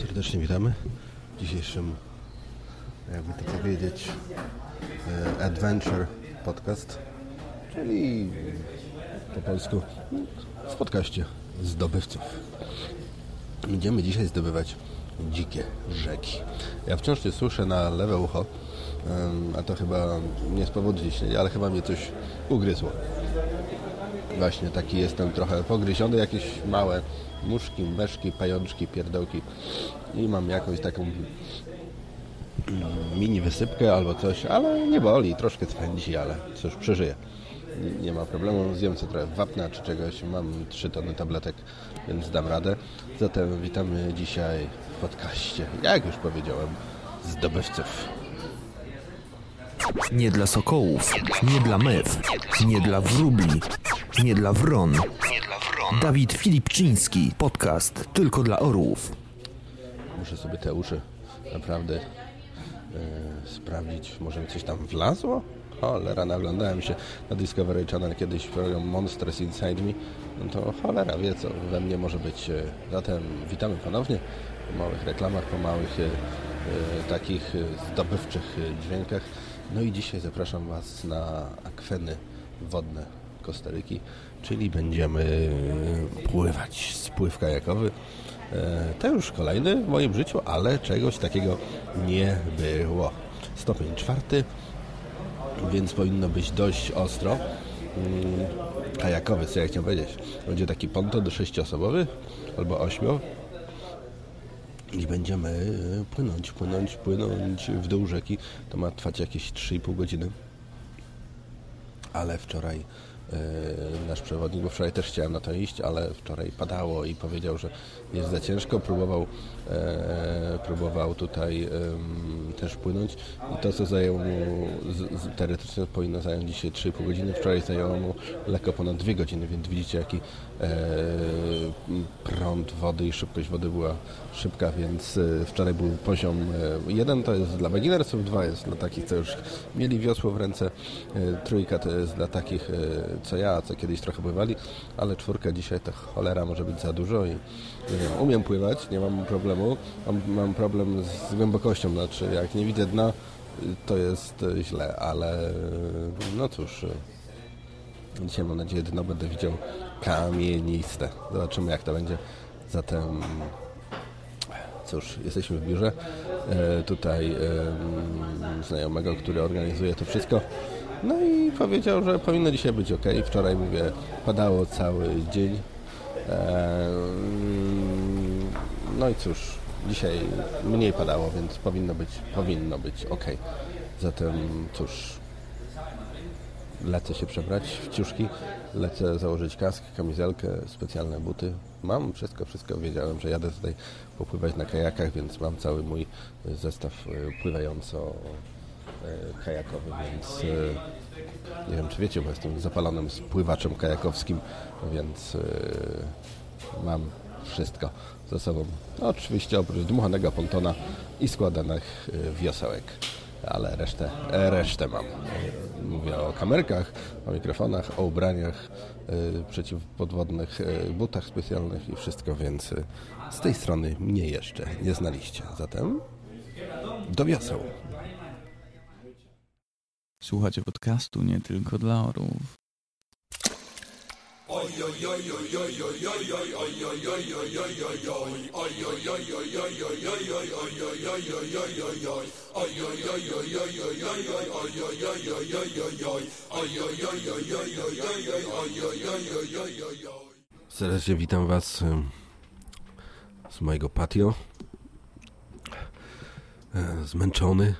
Serdecznie witamy w dzisiejszym, jakby to powiedzieć, e, Adventure Podcast, czyli po polsku w podcaście zdobywców. Będziemy dzisiaj zdobywać dzikie rzeki. Ja wciąż nie słyszę na lewe ucho, a to chyba nie z powodu ciśnienia, ale chyba mnie coś ugryzło. Właśnie taki jestem trochę pogryziony, jakieś małe muszki, meszki, pajączki, pierdołki i mam jakąś taką mm, mini wysypkę albo coś, ale nie boli, troszkę twędzi, ale cóż, przeżyję. Nie ma problemu, zjem sobie trochę wapna czy czegoś, mam 3 tony tabletek, więc dam radę. Zatem witamy dzisiaj w podcaście, jak już powiedziałem, zdobywców. Nie dla sokołów, nie dla mew, nie dla wróbli, nie dla wron. Dawid Filipczyński, podcast tylko dla orłów. Muszę sobie te uszy naprawdę e, sprawdzić, może mi coś tam wlazło? Cholera, naglądałem się na Discovery Channel kiedyś program Monsters Inside Me. No to cholera wie, co we mnie może być. E, zatem witamy ponownie po małych reklamach, po małych e, takich zdobywczych dźwiękach. No i dzisiaj zapraszam Was na akweny wodne Kostaryki, czyli będziemy pływać. Spływ kajakowy. E, To już kolejny w moim życiu, ale czegoś takiego nie było. Stopień czwarty, więc powinno być dość ostro. Mm, Kajakowy, co ja chciałem powiedzieć. Będzie taki ponton sześciosobowy albo ośmio. I będziemy e, płynąć, płynąć, płynąć w dół rzeki. To ma trwać jakieś 3,5 godziny. Ale wczoraj e, nasz przewodnik, bo wczoraj też chciałem na to iść, ale wczoraj padało i powiedział, że jest za ciężko. Próbował, e, próbował tutaj em, też płynąć. I to, co zajęło mu z, z, teoretycznie powinno zająć dzisiaj 3,5 godziny, wczoraj zajęło mu lekko ponad 2 godziny, więc widzicie, jaki e, prąd wody i szybkość wody była szybka, więc e, wczoraj był poziom e, jeden to jest dla beginnersów, dwa jest dla takich, co już mieli wiosło w ręce, e, trójka to jest dla takich, e, co ja, co kiedyś trochę pływali, ale czwórka dzisiaj to cholera może być za dużo i nie wiem, umiem pływać, nie mam problemu, mam, mam problem z głębokością, znaczy jak nie widzę dna, to jest źle, ale no cóż, dzisiaj mam nadzieję dno będę widział kamieniste. Zobaczymy jak to będzie. Zatem cóż, jesteśmy w biurze e, tutaj znajomego, który organizuje to wszystko. No i powiedział, że powinno dzisiaj być ok. Wczoraj, mówię, padało cały dzień. No i cóż, dzisiaj mniej padało, więc powinno być, powinno być ok. Zatem cóż, lecę się przebrać w ciuszki, lecę założyć kask, kamizelkę, specjalne buty. Mam wszystko, wszystko. Wiedziałem, że jadę tutaj popływać na kajakach, więc mam cały mój zestaw e, pływająco-kajakowy, więc e, nie wiem, czy wiecie, bo jestem zapalonym spływaczem kajakowskim, więc e, mam wszystko ze sobą. No, oczywiście oprócz dmuchanego pontona i składanych e, wiosełek ale resztę, e, resztę mam. E, Mówię o kamerkach, o mikrofonach, o ubraniach e, przeciwpodwodnych, e, butach specjalnych i wszystko, więc e, z tej strony mnie jeszcze nie znaliście. Zatem do wioseł. Słuchacie podcastu nie tylko dla orłów. Serdecznie witam Was z mojego patio. E, Zmęczony,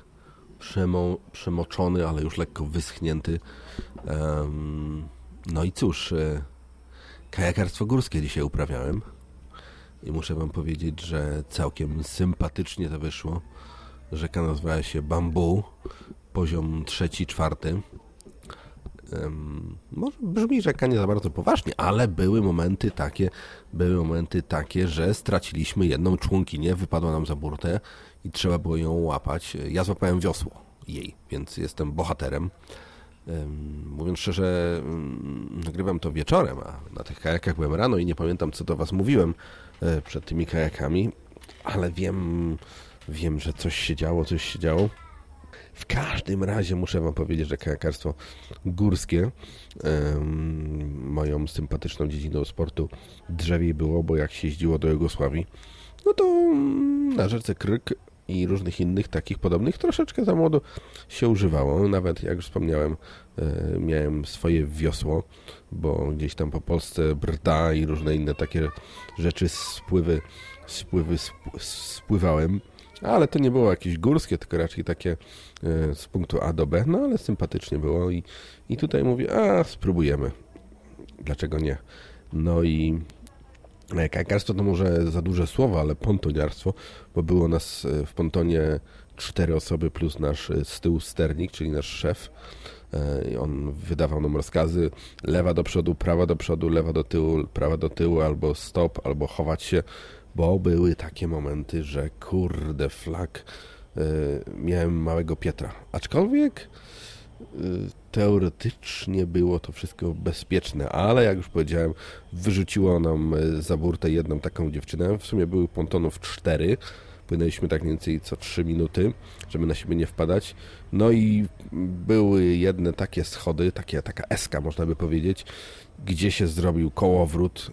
przemo, przemoczony, ale już lekko wyschnięty. No i cóż, e, kajakarstwo górskie dzisiaj uprawiałem i muszę Wam powiedzieć, że całkiem sympatycznie to wyszło. Rzeka nazywała się Bambu, poziom trzeci, czwarty. Em, może brzmi rzeka nie za bardzo poważnie, ale były momenty takie, były momenty takie, że straciliśmy jedną członkinię, wypadła nam za burtę i trzeba było ją łapać. Ja złapałem wiosło jej, więc jestem bohaterem. Em, Mówiąc szczerze, mm, nagrywam to wieczorem, a na tych kajakach byłem rano i nie pamiętam, co do Was mówiłem e, przed tymi kajakami. ale wiem, wiem, że coś się działo, coś się działo. W każdym razie muszę Wam powiedzieć, że kajakarstwo górskie em, moją sympatyczną dziedziną sportu drzewiej było, bo jak się jeździło do Jugosławii, no to mm, na rzece Kryk i różnych innych takich podobnych troszeczkę za młodo się używało. Nawet jak już wspomniałem, e, miałem swoje wiosło, bo gdzieś tam po Polsce brda i różne inne takie rzeczy, spływy, spływy sp- spływałem. Ale to nie było jakieś górskie, tylko raczej takie z punktu A do B, no ale sympatycznie było i, i tutaj mówię, a spróbujemy. Dlaczego nie? No i e, kajakarstwo to może za duże słowa, ale pontoniarstwo, bo było nas e, w pontonie cztery osoby plus nasz e, z tyłu sternik, czyli nasz szef. E, On wydawał nam rozkazy lewa do przodu, prawa do przodu, lewa do tyłu, prawa do tyłu, albo stop, albo chować się, bo były takie momenty, że kurde flag, e, miałem małego Pietra. Aczkolwiek y, teoretycznie było to wszystko bezpieczne, ale jak już powiedziałem, wyrzuciło nam y, za burtę jedną taką dziewczynę. W sumie były pontonów cztery. Płynęliśmy tak mniej więcej co 3 minuty, żeby na siebie nie wpadać. No i były jedne takie schody, takie, taka eska można by powiedzieć, gdzie się zrobił kołowrót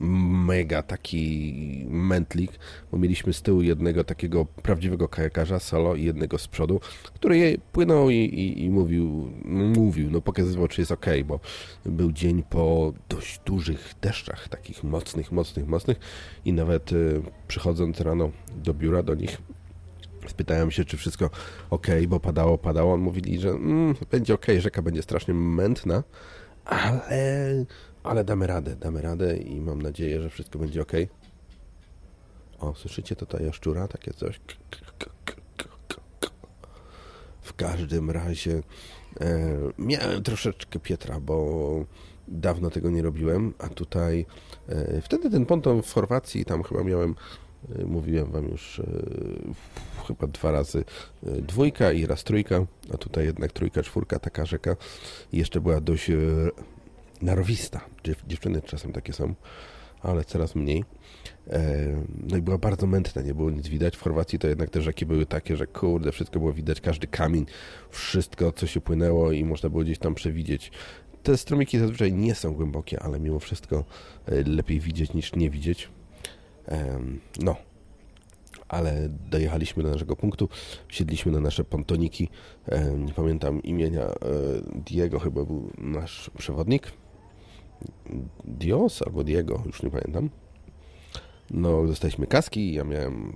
mega taki mętlik, bo mieliśmy z tyłu jednego takiego prawdziwego kajakarza solo i jednego z przodu, który je płynął i, i, i mówił, mówił, no pokazywał, czy jest ok, bo był dzień po dość dużych deszczach, takich mocnych, mocnych, mocnych i nawet y, przychodząc rano do biura do nich Spytałem się, czy wszystko ok, bo padało, padało. On mówili, że mm, będzie ok, rzeka będzie strasznie mętna, ale, ale damy radę, damy radę i mam nadzieję, że wszystko będzie ok. O, słyszycie tutaj jaszczura? Takie coś. W każdym razie e, miałem troszeczkę Pietra, bo dawno tego nie robiłem, a tutaj e, wtedy ten ponton w Chorwacji, tam chyba miałem, e, mówiłem wam już e, chyba dwa razy e, dwójka i raz trójka, a tutaj jednak trójka, czwórka, taka rzeka. Jeszcze była dość e, narowista. Dziew, dziewczyny czasem takie są, ale coraz mniej. E, No i była bardzo mętna, nie było nic widać. W Chorwacji to jednak te rzeki były takie, że kurde, wszystko było widać, każdy kamień, wszystko, co się płynęło i można było gdzieś tam przewidzieć. Te strumyki zazwyczaj nie są głębokie, ale mimo wszystko e, lepiej widzieć niż nie widzieć. No, ale dojechaliśmy do naszego punktu, wsiedliśmy na nasze pontoniki. Nie pamiętam imienia e, Diego, chyba był nasz przewodnik. Dios albo Diego, już nie pamiętam. No, dostaliśmy kaski, ja miałem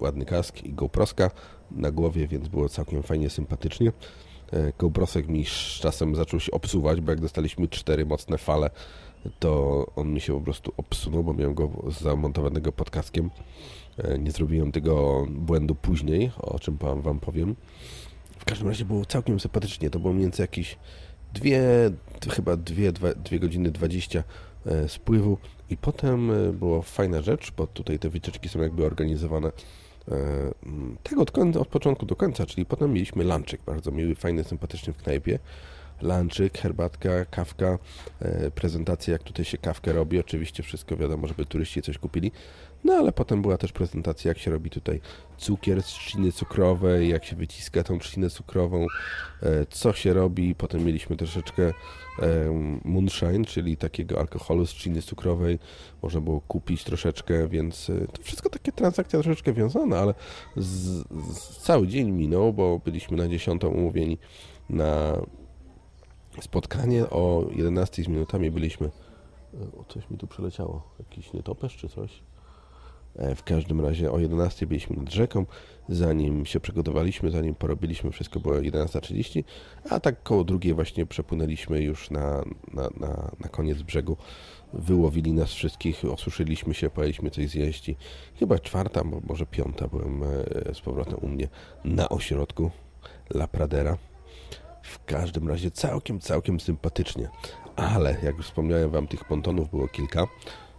ładny kask i GoProska na głowie, więc było całkiem fajnie, sympatycznie. E, GoProsek mi z czasem zaczął się obsuwać, bo jak dostaliśmy cztery mocne fale, to on mi się po prostu obsunął, bo miałem go zamontowanego pod kaskiem. E, Nie zrobiłem tego błędu później, o czym wam powiem. W każdym razie było całkiem sympatycznie. To było więcej jakieś dwie, chyba dwie, dwa, dwie godziny 20 e, spływu i potem e, była fajna rzecz, bo tutaj te wycieczki są jakby organizowane e, tego od, końca, od początku do końca, czyli potem mieliśmy lunchek, bardzo miły, fajny, sympatyczny w knajpie. Lunchek, herbatka, kawka, prezentacja jak tutaj się kawkę robi, oczywiście wszystko wiadomo, żeby turyści coś kupili. No ale potem była też prezentacja, jak się robi tutaj cukier z trzciny cukrowej, jak się wyciska tą trzcinę cukrową, e, co się robi. Potem mieliśmy troszeczkę e, moonshine, czyli takiego alkoholu z trzciny cukrowej. Można było kupić troszeczkę, więc e, to wszystko takie transakcja troszeczkę wiązana, ale z, z cały dzień minął, bo byliśmy na 10 umówieni na spotkanie. O 11 z minutami byliśmy. O, coś mi tu przeleciało. Jakiś nietoperz czy coś? E, W każdym razie o 11 byliśmy nad rzeką, zanim się przygotowaliśmy, zanim porobiliśmy wszystko, było 11.30, a tak koło drugiej właśnie przepłynęliśmy już na, na, na, na koniec brzegu. Wyłowili nas wszystkich, osuszyliśmy się, pojeliśmy coś zjeść i chyba czwarta, może piąta byłem e, z powrotem u mnie na ośrodku La Pradera. W każdym razie całkiem, całkiem sympatycznie. Ale jak już wspomniałem wam, tych pontonów było kilka.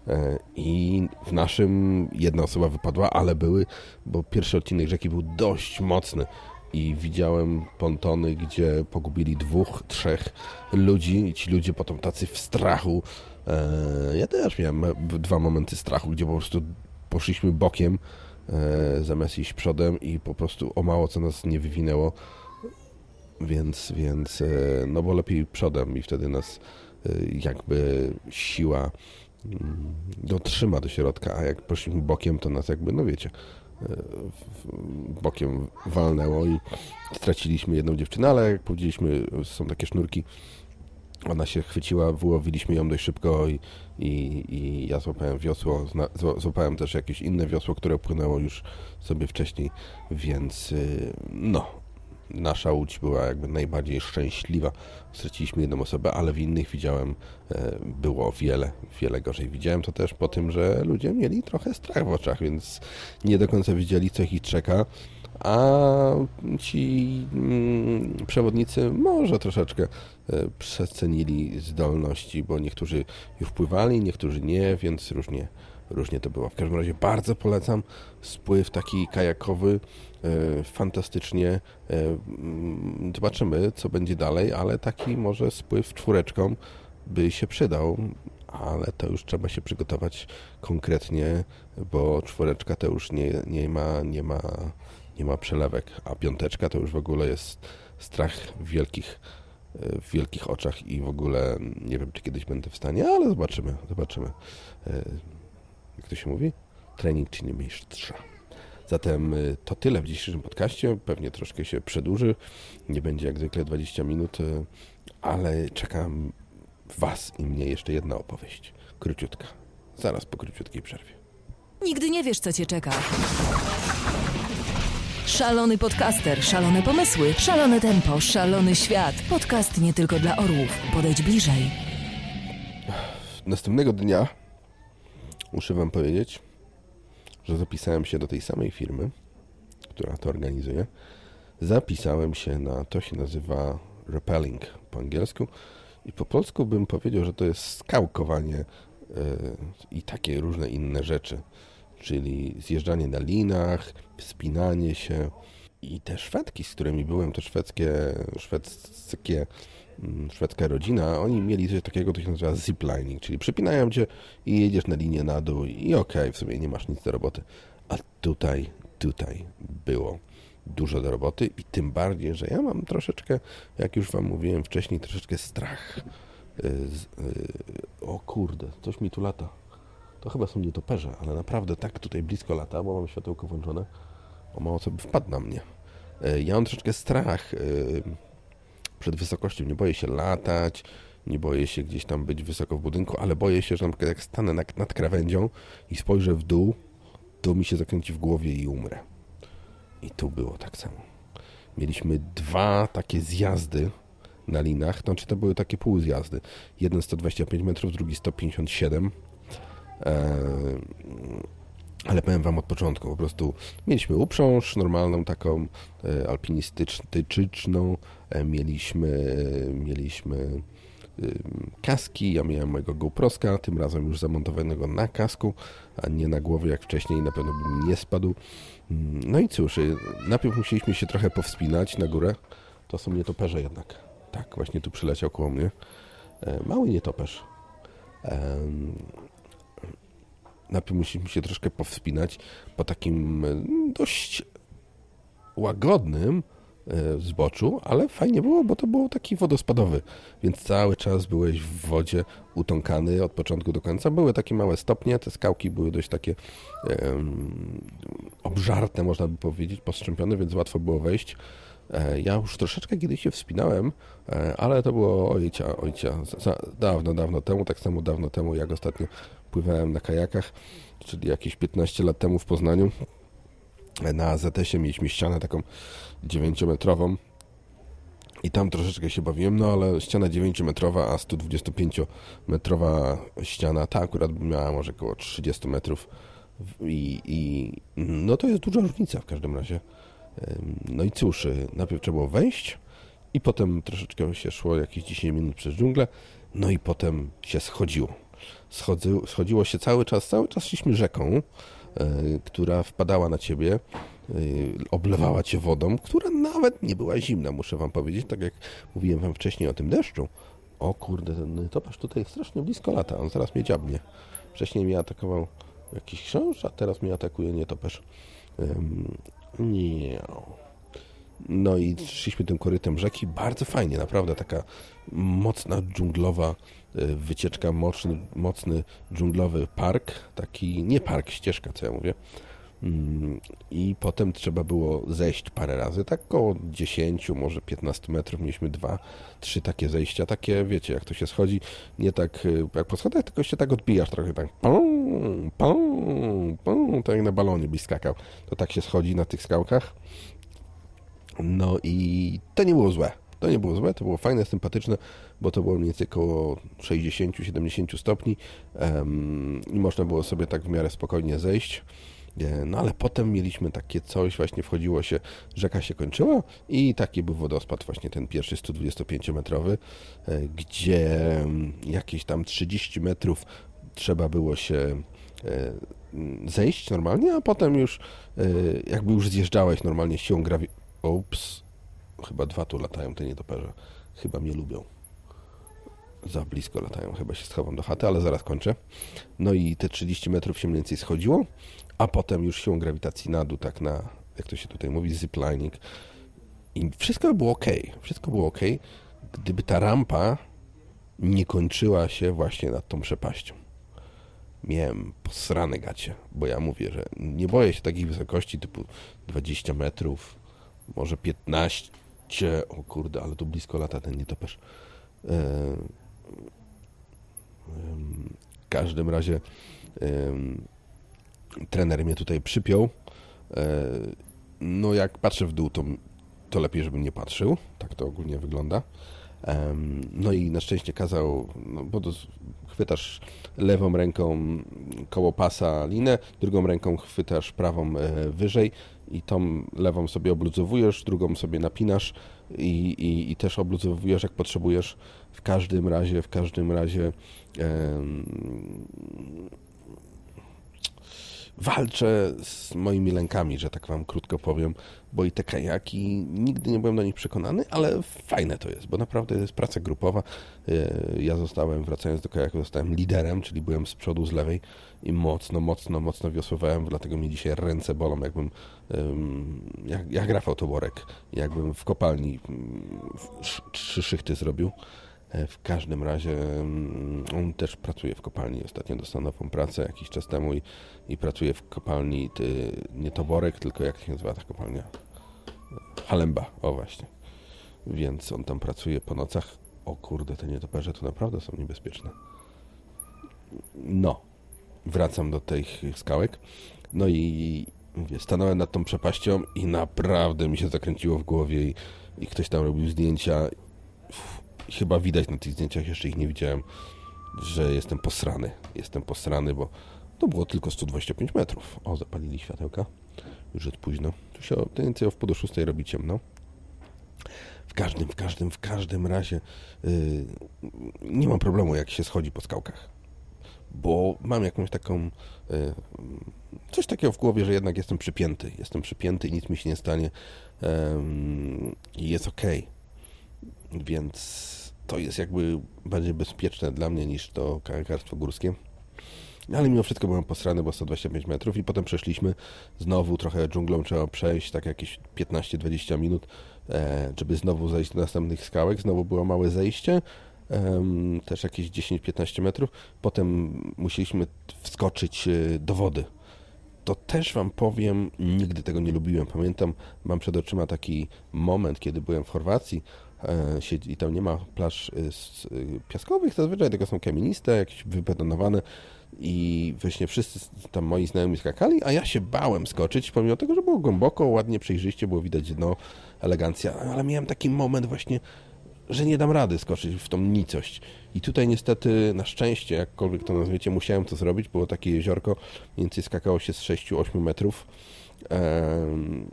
E, I w naszym jedna osoba wypadła, ale były, bo pierwszy odcinek rzeki był dość mocny i widziałem pontony, gdzie pogubili dwóch, trzech ludzi i ci ludzie potem tacy w strachu. E, Ja też miałem dwa momenty strachu, gdzie po prostu poszliśmy bokiem e, zamiast iść przodem i po prostu o mało co nas nie wywinęło, więc, więc no bo lepiej przodem i wtedy nas jakby siła dotrzyma do środka, a jak poszliśmy bokiem, to nas jakby, no wiecie, e, bokiem walnęło i straciliśmy jedną dziewczynę, ale jak powiedzieliśmy, są takie sznurki, ona się chwyciła, wyłowiliśmy ją dość szybko i, i, i ja złapałem wiosło, złapałem też jakieś inne wiosło, które płynęło już sobie wcześniej, więc y, no, nasza łódź była jakby najbardziej szczęśliwa. Straciliśmy jedną osobę, ale w innych widziałem, e, było wiele, wiele gorzej. Widziałem to też po tym, że ludzie mieli trochę strach w oczach, więc nie do końca wiedzieli, co ich czeka. A ci mm, przewodnicy może troszeczkę e, przecenili zdolności, bo niektórzy już pływali, niektórzy nie, więc różnie, różnie to było. W każdym razie bardzo polecam spływ taki kajakowy, fantastycznie. E, mm, Zobaczymy, co będzie dalej, ale taki może spływ czwóreczką by się przydał, ale to już trzeba się przygotować konkretnie, bo czwóreczka to już nie, nie ma, nie ma, nie ma przelewek, a piąteczka to już w ogóle jest strach w wielkich, e, w wielkich oczach i w ogóle nie wiem, czy kiedyś będę w stanie, ale zobaczymy, zobaczymy. E, Jak to się mówi? Trening czyni mistrza. Zatem y, to tyle w dzisiejszym podcaście. Pewnie troszkę się przedłuży. Nie będzie jak zwykle 20 minut, y, ale czekam Was i mnie jeszcze jedna opowieść. Króciutka. Zaraz po króciutkiej przerwie. Nigdy nie wiesz, co cię czeka. Szalony podcaster, szalone pomysły, szalone tempo, szalony świat. Podcast nie tylko dla orłów. Podejdź bliżej. Następnego dnia muszę Wam powiedzieć, że zapisałem się do tej samej firmy, która to organizuje. Zapisałem się na, to się nazywa rappelling po angielsku i po polsku bym powiedział, że to jest skałkowanie e, i takie różne inne rzeczy, czyli zjeżdżanie na linach, wspinanie się i te Szwedki, z którymi byłem, to szwedzkie, szwedzkie szwedzka rodzina, oni mieli coś takiego, to się nazywa ziplining, czyli przypinają cię i jedziesz na linię na dół i okej, w sumie nie masz nic do roboty. A tutaj, tutaj było dużo do roboty i tym bardziej, że ja mam troszeczkę, jak już wam mówiłem wcześniej, troszeczkę strach. Y, y, O kurde, coś mi tu lata. To chyba są nietoperze, ale naprawdę tak tutaj blisko lata, bo mam światełko włączone. O mało co by wpadł na mnie. Y, Ja mam troszeczkę strach przed wysokością. Nie boję się latać, nie boję się gdzieś tam być wysoko w budynku, ale boję się, że na przykład jak stanę nad, nad krawędzią i spojrzę w dół, to mi się zakręci w głowie i umrę. I tu było tak samo. Mieliśmy dwa takie zjazdy na linach, znaczy to były takie półzjazdy. Jeden 125 metrów, drugi 157. Eee, ale powiem wam od początku, po prostu mieliśmy uprząż normalną taką e, alpinistyczną, e, mieliśmy, mieliśmy ym, kaski, ja miałem mojego GoProska, tym razem już zamontowanego na kasku, a nie na głowie jak wcześniej, na pewno bym nie spadł. Mm, No i cóż, najpierw musieliśmy się trochę powspinać na górę, to są nietoperze jednak. Tak, właśnie tu przyleciał koło mnie. E, Mały nietoperz. Najpierw musieliśmy się troszkę powspinać po takim e, dość łagodnym e, zboczu, ale fajnie było, bo to było taki wodospadowy, więc cały czas byłeś w wodzie utąkany od początku do końca. Były takie małe stopnie, te skałki były dość takie em, obżarte, można by powiedzieć, postrzępione, więc łatwo było wejść. E, Ja już troszeczkę kiedyś się wspinałem, e, ale to było ojcia, ojcia, dawno, dawno temu, tak samo dawno temu, jak ostatnio pływałem na kajakach, czyli jakieś 15 lat temu w Poznaniu. Na AZS-ie mieliśmy ścianę taką 9-metrową i tam troszeczkę się bawiłem, no ale ściana 9-metrowa, a 125-metrowa ściana, ta akurat miała może około 30 metrów i, i no to jest duża różnica w każdym razie. No i cóż, y, najpierw trzeba było wejść i potem troszeczkę się szło jakieś 10 minut przez dżunglę, no i potem się schodziło. Schodzy, schodziło się cały czas, cały czas szliśmy rzeką, y, która wpadała na ciebie, y, oblewała cię wodą, która nawet nie była zimna, muszę wam powiedzieć, tak jak mówiłem wam wcześniej o tym deszczu. O kurde, ten toparz tutaj strasznie blisko lata, on zaraz mnie dziabnie. Wcześniej mnie atakował jakiś książ, a teraz mnie atakuje nietoperz. Nie. No i szliśmy tym korytem rzeki. Bardzo fajnie, naprawdę taka mocna dżunglowa y, wycieczka, mocny, mocny dżunglowy park. Taki, nie park, ścieżka, co ja mówię. Mm, I potem trzeba było zejść parę razy, tak około 10, może 15 metrów. Mieliśmy dwa, trzy takie zejścia, takie, wiecie, jak to się schodzi, nie tak y, jak po schodach, tylko się tak odbijasz trochę, tak pum, tak jak na balonie byś skakał. To tak się schodzi na tych skałkach. No i to nie było złe. To nie było złe, to było fajne, sympatyczne, bo to było mniej więcej około 60-70 stopni um, i można było sobie tak w miarę spokojnie zejść. E, no ale potem mieliśmy takie coś, właśnie wchodziło się, rzeka się kończyła i taki był wodospad, właśnie ten pierwszy 125-metrowy, e, gdzie jakieś tam 30 metrów trzeba było się e, zejść normalnie, a potem już jakby już zjeżdżałeś normalnie siłą grawi... Ups, chyba dwa tu latają te nietoperze, chyba mnie lubią za blisko latają, chyba się schowam do chaty, ale zaraz kończę. No i te 30 metrów się mniej więcej schodziło a potem już siłą grawitacji na dół, tak na, jak to się tutaj mówi, ziplining. I wszystko było ok, wszystko było ok, gdyby ta rampa nie kończyła się właśnie nad tą przepaścią. Miałem posrane gacie, bo ja mówię, że nie boję się takich wysokości typu 20 metrów, może 15, o kurde, ale tu blisko lata ten nietoperz. E, w każdym razie trener mnie tutaj przypiął. E, no jak patrzę w dół, to, to lepiej, żebym nie patrzył. Tak to ogólnie wygląda. No i na szczęście kazał, no bo to chwytasz lewą ręką koło pasa linę, drugą ręką chwytasz prawą e, wyżej i tą lewą sobie obluzowujesz, drugą sobie napinasz i, i, i też obluzowujesz jak potrzebujesz. W każdym razie, w każdym razie walczę z moimi lękami, że tak wam krótko powiem, bo i te kajaki, nigdy nie byłem do nich przekonany, ale fajne to jest, bo naprawdę jest praca grupowa. E, ja zostałem, wracając do kajaku, zostałem liderem, czyli byłem z przodu, z lewej i mocno, mocno, mocno wiosłowałem, dlatego mi dzisiaj ręce bolą, jakbym, jak, jak Rafał Toborek, jakbym w kopalni trzy szychty zrobił. E, w każdym razie mm, on też pracuje w kopalni. Ostatnio dostał nową pracę jakiś czas temu i, i pracuje w kopalni ty, nie Toborek, tylko jak się nazywa ta kopalnia? Halemba, o właśnie. Więc on tam pracuje po nocach. O kurde, te nietoperze tu naprawdę są niebezpieczne. No, wracam do tych skałek. No i mówię, stanąłem nad tą przepaścią i naprawdę mi się zakręciło w głowie i, i ktoś tam robił zdjęcia. Uf, chyba widać na tych zdjęciach, jeszcze ich nie widziałem, że jestem posrany. Jestem posrany, bo to było tylko 125 metrów. O, zapalili światełka. Już jest późno. Tu się więcej o wpół do szóstej robi ciemno. W każdym, w każdym, w każdym razie yy, nie mam problemu, jak się schodzi po skałkach. Bo mam jakąś taką yy, coś takiego w głowie, że jednak jestem przypięty. Jestem przypięty i nic mi się nie stanie. I yy, jest ok. Więc to jest jakby bardziej bezpieczne dla mnie niż to kajakarstwo górskie. Ale mimo wszystko byłem posrany, bo 125 metrów i potem przeszliśmy znowu trochę dżunglą trzeba przejść, tak jakieś 15-20 minut, e, żeby znowu zejść do następnych skałek. Znowu było małe zejście, też jakieś 10-15 metrów. Potem musieliśmy wskoczyć e, do wody. To też Wam powiem, nigdy tego nie lubiłem. Pamiętam, mam przed oczyma taki moment, kiedy byłem w Chorwacji, siedzi i tam nie ma plaż e, e, piaskowych zazwyczaj, tylko są kamieniste, jakieś wybetonowane i właśnie wszyscy tam moi znajomi skakali, a ja się bałem skoczyć, pomimo tego, że było głęboko, ładnie, przejrzyście, było widać dno, elegancja, ale miałem taki moment właśnie, że nie dam rady skoczyć w tą nicość. I tutaj niestety, na szczęście, jakkolwiek to nazwiecie, musiałem to zrobić, było takie jeziorko, mniej więcej skakało się z 6-8 metrów.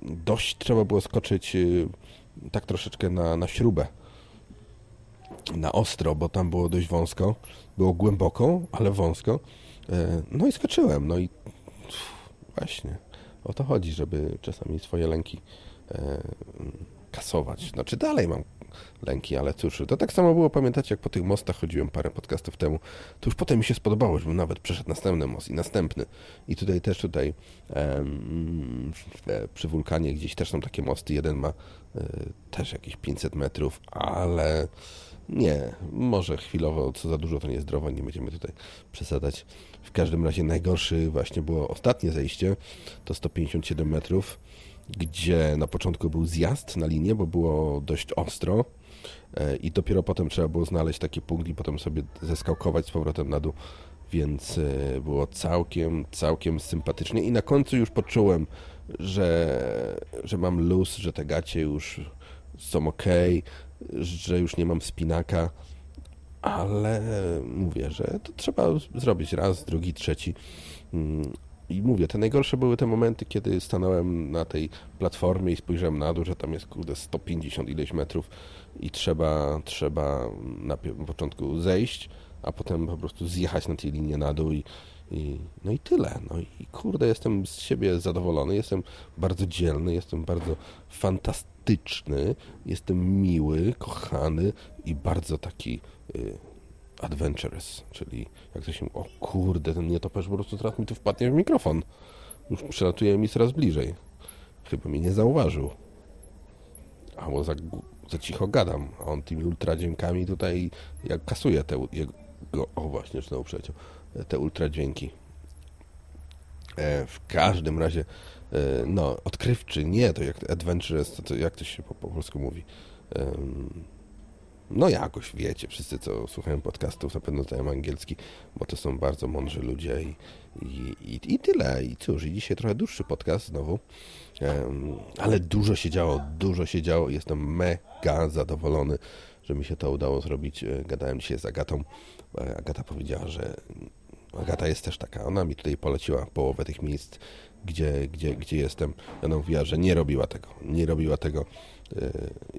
dość trzeba było skoczyć tak troszeczkę na, na śrubę, na ostro, bo tam było dość wąsko, było głęboko, ale wąsko. E, no i skoczyłem, no i właśnie o to chodzi, żeby czasami swoje lęki e, kasować. Znaczy dalej mam lęki, ale cóż, to tak samo było, pamiętacie, jak po tych mostach chodziłem parę podcastów temu, to już potem mi się spodobało, żebym nawet przeszedł następny most i następny. I tutaj też tutaj em, przy wulkanie gdzieś też są takie mosty, jeden ma też jakieś 500 metrów, ale nie, może chwilowo, co za dużo to niezdrowo, nie będziemy tutaj przesadzać. W każdym razie najgorszy właśnie było ostatnie zejście, to 157 metrów, gdzie na początku był zjazd na linię, bo było dość ostro e, i dopiero potem trzeba było znaleźć taki punkt i potem sobie zeskałkować z powrotem na dół, więc e, było całkiem, całkiem sympatycznie i na końcu już poczułem, że, że mam luz, że te gacie już są ok, że już nie mam spinaka, ale mówię, że to trzeba zrobić raz, drugi, trzeci. Mm, I mówię, te najgorsze były te momenty, kiedy stanąłem na tej platformie i spojrzałem na dół, że tam jest kurde 150 ileś metrów i trzeba, trzeba na początku zejść, a potem po prostu zjechać na tej linie na dół i, i, no i tyle. No i kurde, jestem z siebie zadowolony, jestem bardzo dzielny, jestem bardzo fantastyczny, jestem miły, kochany i bardzo taki y, adventurous, czyli jak to się... O kurde, ten nietoperz po prostu teraz mi tu wpadnie w mikrofon. Już przelatuje mi coraz bliżej. Chyba mnie nie zauważył. Albo za, za cicho gadam, a on tymi ultradźwiękami tutaj jak kasuje te jego... O właśnie, znowu przeciął te ultradźwięki. E, w każdym razie, e, no, odkrywczy, nie, to jak adventurous, to, to jak to się po, po polsku mówi? no jakoś wiecie, wszyscy co słuchają podcastów na pewno znają angielski, bo to są bardzo mądrzy ludzie i, i, i, i tyle. I cóż, i dzisiaj trochę dłuższy podcast znowu, ale dużo się działo, dużo się działo. Jestem mega zadowolony, że mi się to udało zrobić. E, gadałem dzisiaj z Agatą. Agata powiedziała, że Agata jest też taka. Ona mi tutaj poleciła połowę tych miejsc, gdzie, gdzie, gdzie jestem. Ona mówiła, że nie robiła tego. Nie robiła tego yy,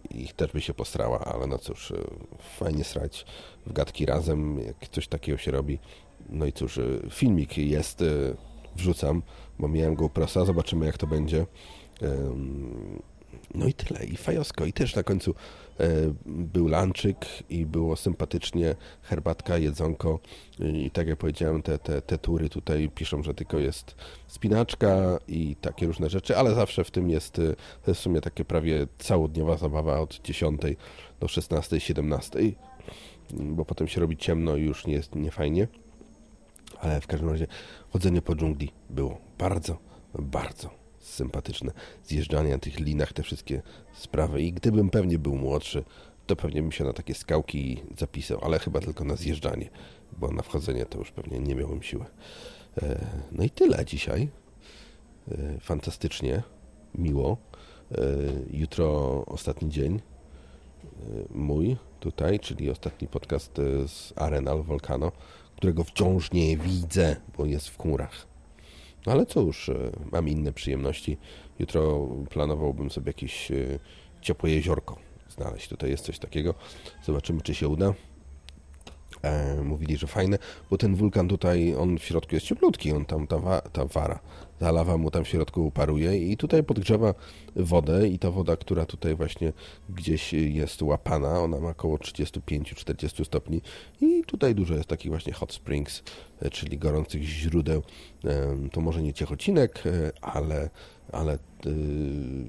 i też by się postrała, ale no cóż, yy, fajnie srać w gadki razem, jak coś takiego się robi. No i cóż, yy, filmik jest, wrzucam, bo miałem go prosa, zobaczymy jak to będzie. No i tyle, i fajosko. I też na końcu e, był lanczyk i było sympatycznie, herbatka, jedzonko i tak jak powiedziałem, te, te, te tury tutaj piszą, że tylko jest spinaczka i takie różne rzeczy, ale zawsze w tym jest, e, w sumie takie prawie całodniowa zabawa od 10 do 16, 17, bo potem się robi ciemno i już nie jest niefajnie. Ale w każdym razie chodzenie po dżungli było bardzo, bardzo sympatyczne zjeżdżanie na tych linach, te wszystkie sprawy. I gdybym pewnie był młodszy, to pewnie bym się na takie skałki zapisał, ale chyba tylko na zjeżdżanie, bo na wchodzenie to już pewnie nie miałem siły. E, no i tyle dzisiaj. E, fantastycznie, miło. E, jutro ostatni dzień mój tutaj, czyli ostatni podcast z Arenal Volcano, którego wciąż nie widzę, bo jest w chmurach. No ale cóż, e, mam inne przyjemności. Jutro planowałbym sobie jakieś e, ciepłe jeziorko znaleźć. Tutaj jest coś takiego. Zobaczymy, czy się uda. E, mówili, że fajne, bo ten wulkan tutaj, on w środku jest cieplutki, on tam, ta, ta wara, ta lawa mu tam w środku paruje i tutaj podgrzewa wodę i ta woda, która tutaj właśnie gdzieś jest łapana, ona ma około 35-40 stopni i tutaj dużo jest takich właśnie hot springs, e, czyli gorących źródeł. E, to może nie ciechocinek, e, ale, ale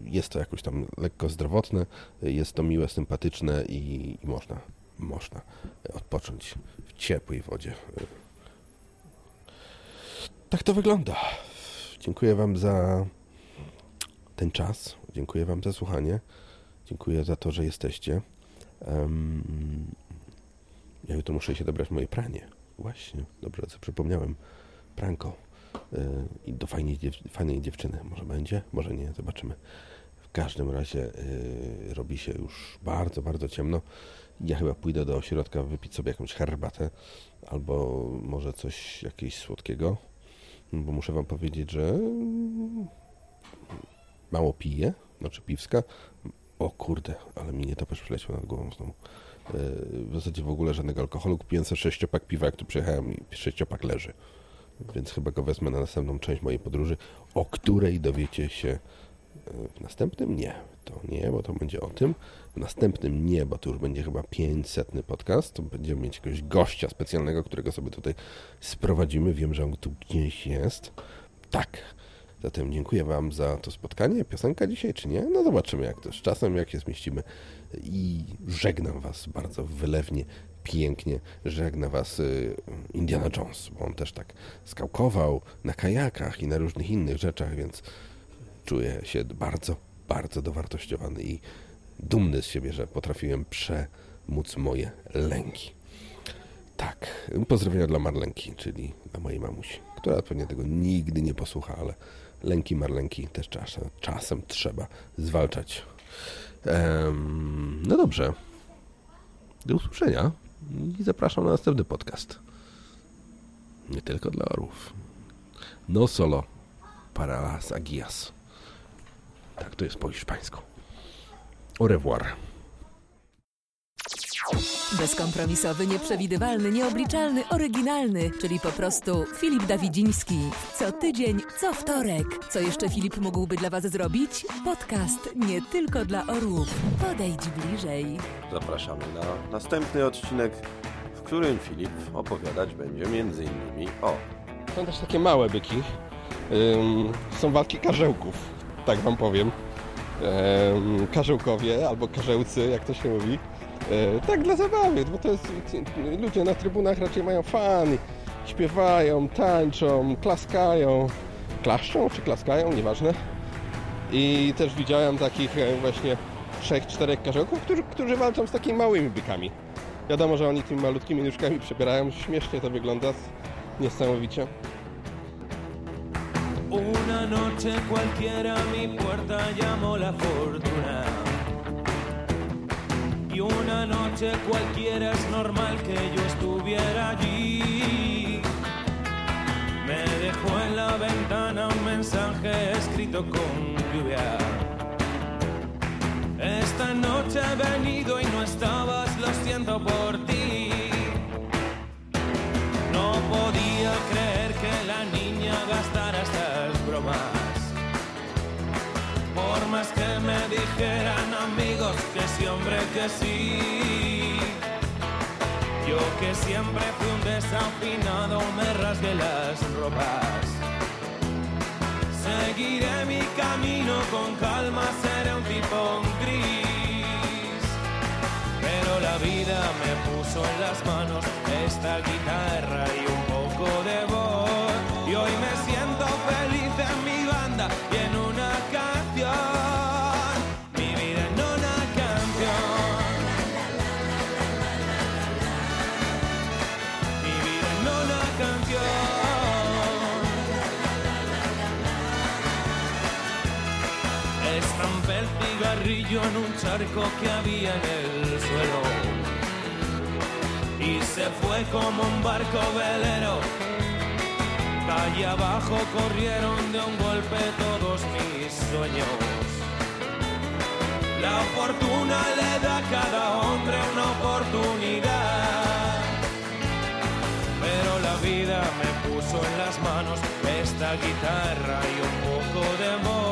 jest to jakoś tam lekko zdrowotne, jest to miłe, sympatyczne i, i można można odpocząć w ciepłej wodzie. Tak to wygląda. Dziękuję Wam za ten czas. Dziękuję Wam za słuchanie. Dziękuję za to, że jesteście. Ja jutro muszę się dobrać moje pranie. Właśnie, dobrze, co przypomniałem. Pranko. Yy, I do fajnej, fajnej dziewczyny. Może będzie, może nie, zobaczymy. W każdym razie yy, robi się już bardzo, bardzo ciemno. Ja chyba pójdę do ośrodka wypić sobie jakąś herbatę albo może coś jakiegoś słodkiego, bo muszę wam powiedzieć, że mało piję, znaczy piwska. O kurde, ale mi nie topesz przyleciał nad głową znowu. E, w zasadzie w ogóle żadnego alkoholu. Kupiłem sobie sześciopak piwa, jak tu przyjechałem i sześciopak leży. Więc chyba go wezmę na następną część mojej podróży, o której dowiecie się W następnym nie. To nie, bo to będzie o tym. W następnym nie, bo to już będzie chyba 500 podcast. Będziemy mieć jakiegoś gościa specjalnego, którego sobie tutaj sprowadzimy. Wiem, że on tu gdzieś jest. Tak. Zatem dziękuję Wam za to spotkanie. Piosenka dzisiaj, czy nie? No zobaczymy, jak to z czasem, jak się zmieścimy. I żegnam Was bardzo wylewnie, pięknie. Żegna Was y, Indiana Jones, bo on też tak skałkował na kajakach i na różnych innych rzeczach, więc czuję się bardzo, bardzo dowartościowany i dumny z siebie, że potrafiłem przemóc moje lęki. Tak, pozdrowienia dla Marlenki, czyli dla mojej mamusi, która pewnie tego nigdy nie posłucha, ale lęki Marlenki też czasem, czasem trzeba zwalczać. Ehm, no dobrze. Do usłyszenia i zapraszam na następny podcast. Nie tylko dla orłów. No solo para las aguias. Tak to jest po hiszpańsku. Au revoir. Bezkompromisowy, nieprzewidywalny, nieobliczalny, oryginalny, czyli po prostu Filip Dawidziński. Co tydzień, co wtorek. Co jeszcze Filip mógłby dla Was zrobić? Podcast nie tylko dla orłów. Podejdź bliżej. Zapraszamy na następny odcinek, w którym Filip opowiadać będzie między innymi o Są też takie małe byki. Ym, są walki karzełków, tak wam powiem. Karzełkowie albo karzełcy, jak to się mówi. Yy, tak dla zabawy, bo to jest, ludzie na trybunach raczej mają fan, śpiewają, tańczą, klaskają. Klaszczą czy klaskają, nieważne. I też widziałem takich e, właśnie trzech, czterech karzełków, którzy, którzy walczą z takimi małymi bykami. Wiadomo, że oni tymi malutkimi nóżkami przebierają, śmiesznie to wygląda, niesamowicie. Una noche cualquiera a mi puerta llamó la fortuna. Y una noche cualquiera es normal que yo estuviera allí. Me dejó en la ventana un mensaje escrito con lluvia. Esta noche he venido y no estabas, lo siento por ti. Sí. Yo que siempre fui un desafinado me rasgué las ropas. Seguiré mi camino con calma, seré un tipo gris. Pero la vida me puso en las manos esta guitarra y un poco de voz. Y hoy me siento feliz en mi banda cigarrillo en un charco que había en el suelo y se fue como un barco velero. Calle abajo corrieron de un golpe todos mis sueños. La fortuna le da a cada hombre una oportunidad. Pero la vida me puso en las manos esta guitarra y un poco de amor.